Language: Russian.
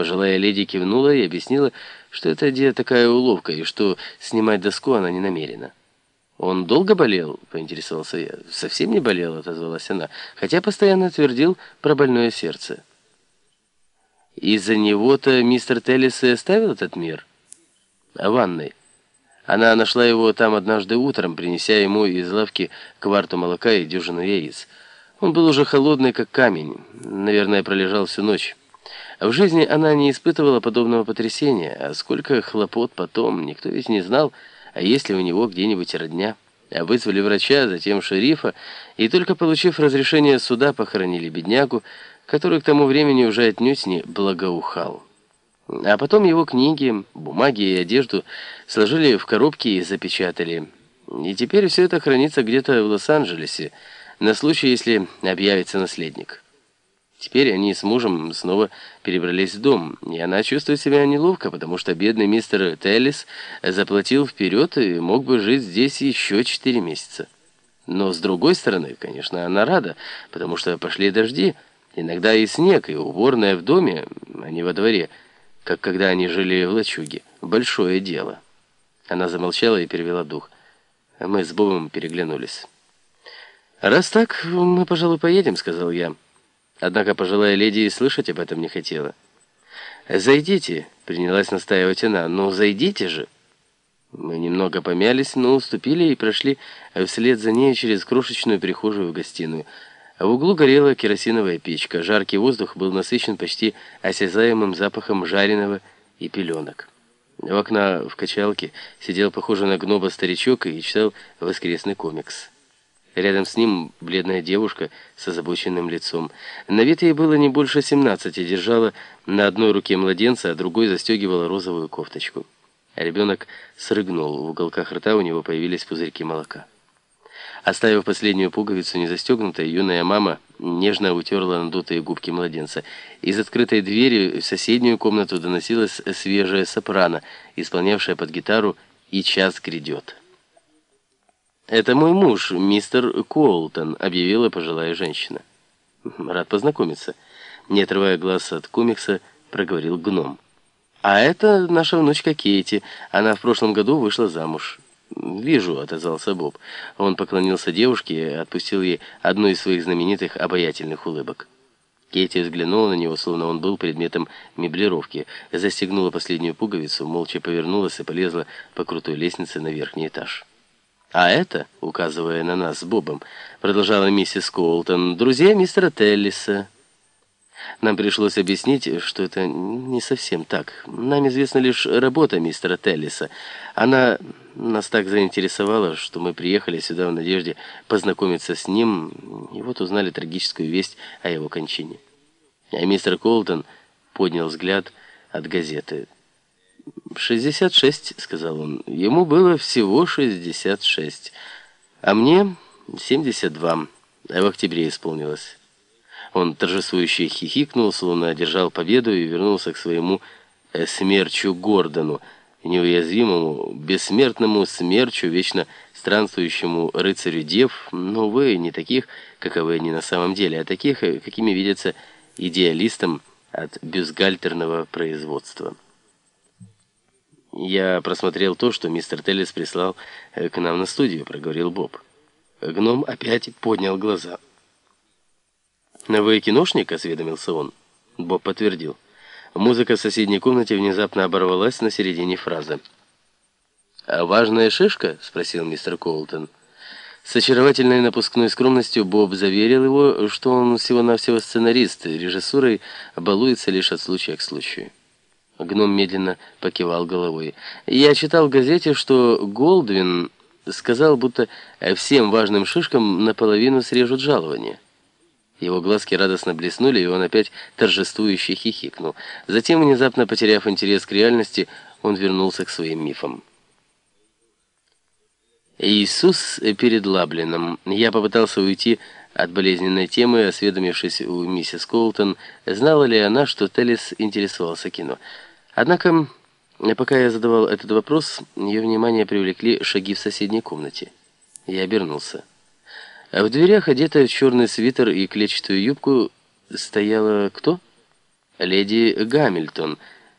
Пожилая леди кивнула и объяснила, что это где такая уловка, и что снимать доску она не намерена. «Он долго болел?» — поинтересовался я. «Совсем не болел», — отозвалась она, хотя постоянно твердил про больное сердце. «Из-за него-то мистер Теллис и оставил этот мир?» «О ванной. Она нашла его там однажды утром, принеся ему из лавки кварту молока и дюжину яиц. Он был уже холодный, как камень. Наверное, пролежал всю ночь». В жизни она не испытывала подобного потрясения, а сколько хлопот потом, никто ведь не знал, а есть ли у него где-нибудь родня. Вызвали врача, затем шерифа, и только получив разрешение суда, похоронили беднягу, который к тому времени уже отнюдь не благоухал. А потом его книги, бумаги и одежду сложили в коробки и запечатали. И теперь все это хранится где-то в Лос-Анджелесе, на случай, если объявится наследник. Теперь они с мужем снова перебрались в дом, и она чувствует себя неловко, потому что бедный мистер Теллис заплатил вперед и мог бы жить здесь еще четыре месяца. Но с другой стороны, конечно, она рада, потому что пошли дожди, иногда и снег, и уборная в доме, а не во дворе, как когда они жили в лачуге. Большое дело. Она замолчала и перевела дух. Мы с Бобом переглянулись. «Раз так, мы, пожалуй, поедем», — сказал я. Однако пожилая леди и слышать об этом не хотела. «Зайдите», — принялась настаивать она, — «ну зайдите же». Мы немного помялись, но уступили и прошли вслед за ней через крошечную прихожую в гостиную. В углу горела керосиновая печка, жаркий воздух был насыщен почти осязаемым запахом жареного и пеленок. В окна в качалке сидел похожий на гноба старичок и читал воскресный комикс. Рядом с ним бледная девушка с озабоченным лицом. На вид ей было не больше 17, и держала на одной руке младенца, а другой застегивала розовую кофточку. А ребенок срыгнул, в уголках рта у него появились пузырьки молока. Оставив последнюю пуговицу незастегнутой, юная мама нежно утерла надутые губки младенца. Из открытой двери в соседнюю комнату доносилась свежая сопрано, исполнявшая под гитару «И час грядет». «Это мой муж, мистер Коултон», — объявила пожилая женщина. «Рад познакомиться». Не отрывая глаз от комикса, проговорил гном. «А это наша внучка Кейти. Она в прошлом году вышла замуж». «Вижу», — отозвался Боб. Он поклонился девушке и отпустил ей одну из своих знаменитых обаятельных улыбок. Кейти взглянула на него, словно он был предметом меблировки, застегнула последнюю пуговицу, молча повернулась и полезла по крутой лестнице на верхний этаж. «А это, указывая на нас с Бобом, продолжала миссис Коултон, друзья мистера Теллиса». Нам пришлось объяснить, что это не совсем так. Нам известна лишь работа мистера Теллиса. Она нас так заинтересовала, что мы приехали сюда в надежде познакомиться с ним, и вот узнали трагическую весть о его кончине. А мистер Колтон поднял взгляд от газеты. «Шестьдесят шесть», — сказал он. «Ему было всего шестьдесят шесть, а мне семьдесят два, а в октябре исполнилось». Он торжествующе хихикнул, словно одержал победу и вернулся к своему э, смерчу Гордону, неуязвимому, бессмертному смерчу, вечно странствующему рыцарю дев, но, увы, не таких, каковы они на самом деле, а таких, э, какими видятся идеалистам от бюстгальтерного производства. «Я просмотрел то, что мистер Теллис прислал э, к нам на студию», — проговорил Боб. Гном опять поднял глаза. «Вы киношник?» — осведомился он. Боб подтвердил. Музыка в соседней комнате внезапно оборвалась на середине фразы. «А важная шишка?» — спросил мистер Колтон. С очаровательной напускной скромностью Боб заверил его, что он всего-навсего сценарист, режиссурой балуется лишь от случая к случаю. Гном медленно покивал головой. «Я читал в газете, что Голдвин сказал, будто всем важным шишкам наполовину срежут жалование». Его глазки радостно блеснули, и он опять торжествующе хихикнул. Затем, внезапно потеряв интерес к реальности, он вернулся к своим мифам. Иисус перед Лаблином. Я попытался уйти от болезненной темы, осведомившись у миссис Колтон, знала ли она, что Теллис интересовался кино. Однако, пока я задавал этот вопрос, ее внимание привлекли шаги в соседней комнате. Я обернулся. А в дверях, одетая в черный свитер и клетчатую юбку, стояла кто? леди Гамильтон —